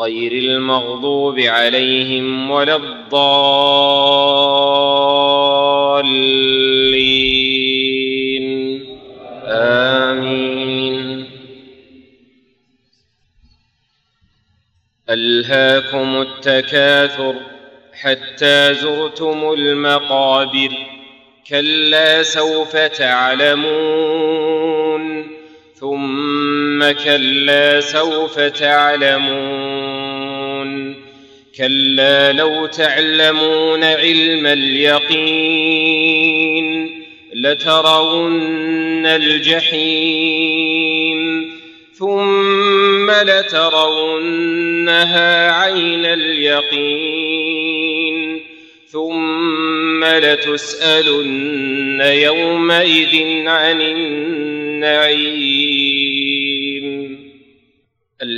غير المغضوب عليهم ولا الضالين. آمين. ألهاكم التكاثر حتى زرتم المقابر كلا سوف تعلمون ثم كلا سوف تعلمون. كلا لو تعلمون علم اليقين لترون الجحيم ثم لترونها عين اليقين ثم لتسالن يومئذ عن النعيم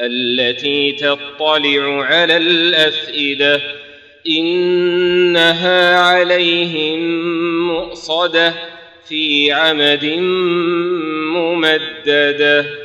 التي تطلع على الأفئدة إنها عليهم مؤصدة في عمد ممددة.